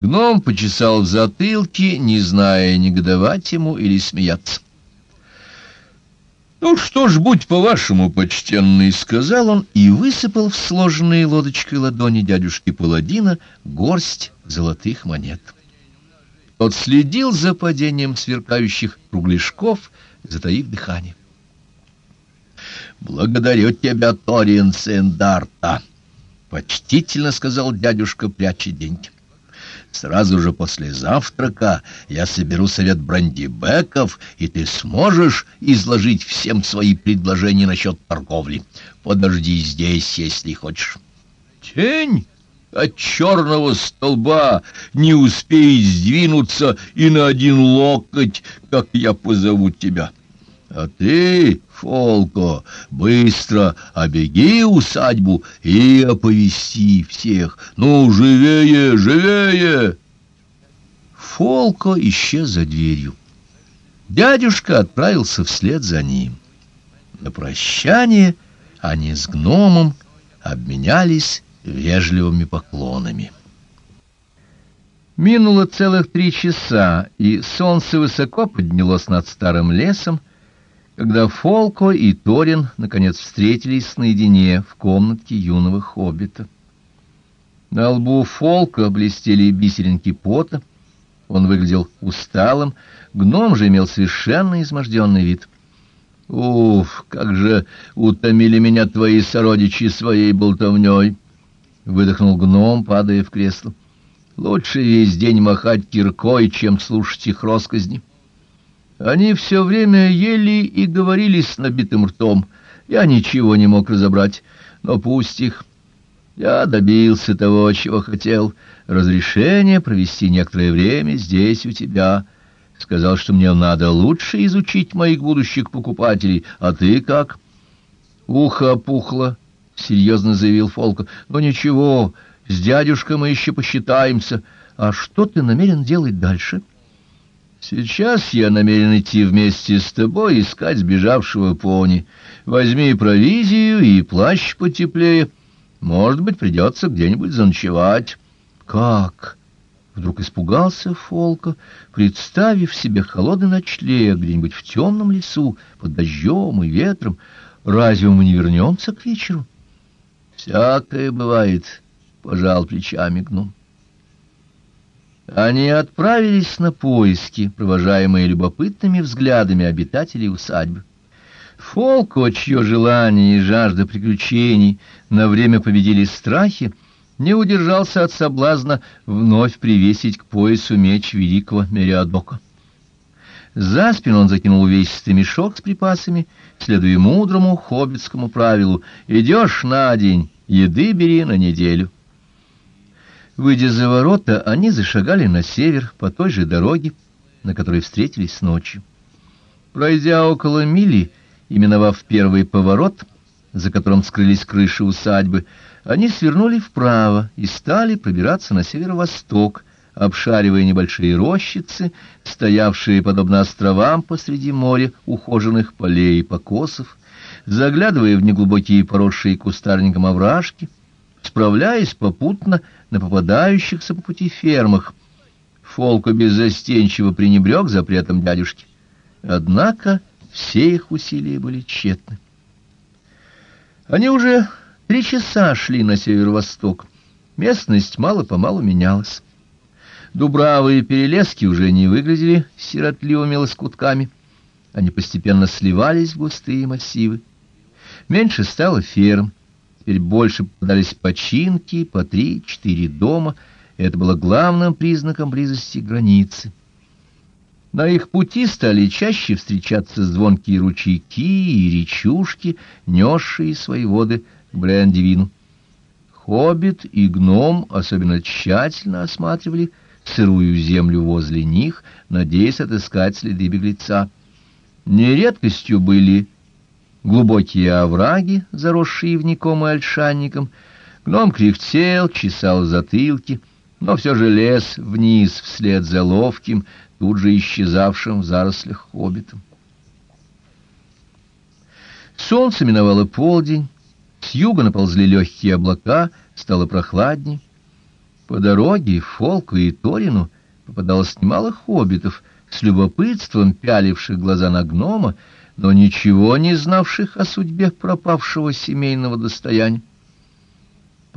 Гном почесал в затылке, не зная, негодовать ему или смеяться. «Ну что ж, будь по-вашему, почтенный», — сказал он и высыпал в сложенные лодочкой ладони дядюшки Паладина горсть золотых монет. Тот следил за падением сверкающих кругляшков, затаив дыхание. «Благодарю тебя, Ториен Сендарта», — почтительно сказал дядюшка, пряча деньги. Сразу же после завтрака я соберу совет брандибеков, и ты сможешь изложить всем свои предложения насчет торговли. Подожди здесь, если хочешь. Тень от черного столба не успеет сдвинуться и на один локоть, как я позову тебя. А ты, Фолко, быстро обеги усадьбу и оповести всех. Ну, живее, живее!» Фолко исчез за дверью. Дядюшка отправился вслед за ним. На прощание они с гномом обменялись вежливыми поклонами. Минуло целых три часа, и солнце высоко поднялось над старым лесом, когда Фолко и Торин наконец встретились наедине в комнатке юного хоббита. На лбу Фолка блестели бисеринки пота, он выглядел усталым, гном же имел совершенно изможденный вид. «Уф, как же утомили меня твои сородичи своей болтовней!» — выдохнул гном, падая в кресло. «Лучше весь день махать киркой, чем слушать их росказни». Они все время ели и говорили с набитым ртом. Я ничего не мог разобрать, но пусть их. Я добился того, чего хотел. Разрешение провести некоторое время здесь у тебя. Сказал, что мне надо лучше изучить моих будущих покупателей. А ты как? Ухо опухло, — серьезно заявил Фолка. Но ничего, с дядюшкой мы еще посчитаемся. А что ты намерен делать дальше? — Сейчас я намерен идти вместе с тобой искать сбежавшего пони. Возьми провизию и плащ потеплее. Может быть, придется где-нибудь заночевать. Как? Вдруг испугался Фолка, представив себе холодный ночлег где-нибудь в темном лесу, под дождем и ветром. Разве мы не вернемся к вечеру? Всякое бывает, — пожал плечами гном. Они отправились на поиски, провожаемые любопытными взглядами обитателей усадьбы. Фолко, чье желание и жажда приключений на время победили страхи, не удержался от соблазна вновь привесить к поясу меч великого Мериадока. За спину он закинул увесистый мешок с припасами, следуя мудрому хоббитскому правилу «Идешь на день, еды бери на неделю». Выйдя за ворота, они зашагали на север по той же дороге, на которой встретились ночью. Пройдя около мили, именовав первый поворот, за которым скрылись крыши усадьбы, они свернули вправо и стали пробираться на северо-восток, обшаривая небольшие рощицы, стоявшие подобно островам посреди моря ухоженных полей и покосов, заглядывая в неглубокие поросшие кустарником овражки, справляясь попутно на попадающихся по пути фермах. Фолко беззастенчиво пренебрег запретом дядюшки. Однако все их усилия были тщетны. Они уже три часа шли на северо-восток. Местность мало-помалу менялась. Дубравы и перелески уже не выглядели сиротливыми лоскутками. Они постепенно сливались в густые массивы. Меньше стало ферм, теперь больше попадались починки, по три-четыре дома, это было главным признаком близости границы. На их пути стали чаще встречаться звонкие ручейки и речушки, несшие свои воды к Брендивину. Хоббит и гном особенно тщательно осматривали сырую землю возле них, надеясь отыскать следы беглеца. Нередкостью были глубокие овраги, заросшие вником и ольшанником. Гном кряхтел, чесал затылки, но все же лез вниз вслед за ловким, тут же исчезавшим в зарослях хоббитом. Солнце миновало полдень, с юга наползли легкие облака, стало прохладней. По дороге Фолку и Торину попадалось немало хоббитов, с любопытством пяливших глаза на гнома, но ничего не знавших о судьбе пропавшего семейного достояния.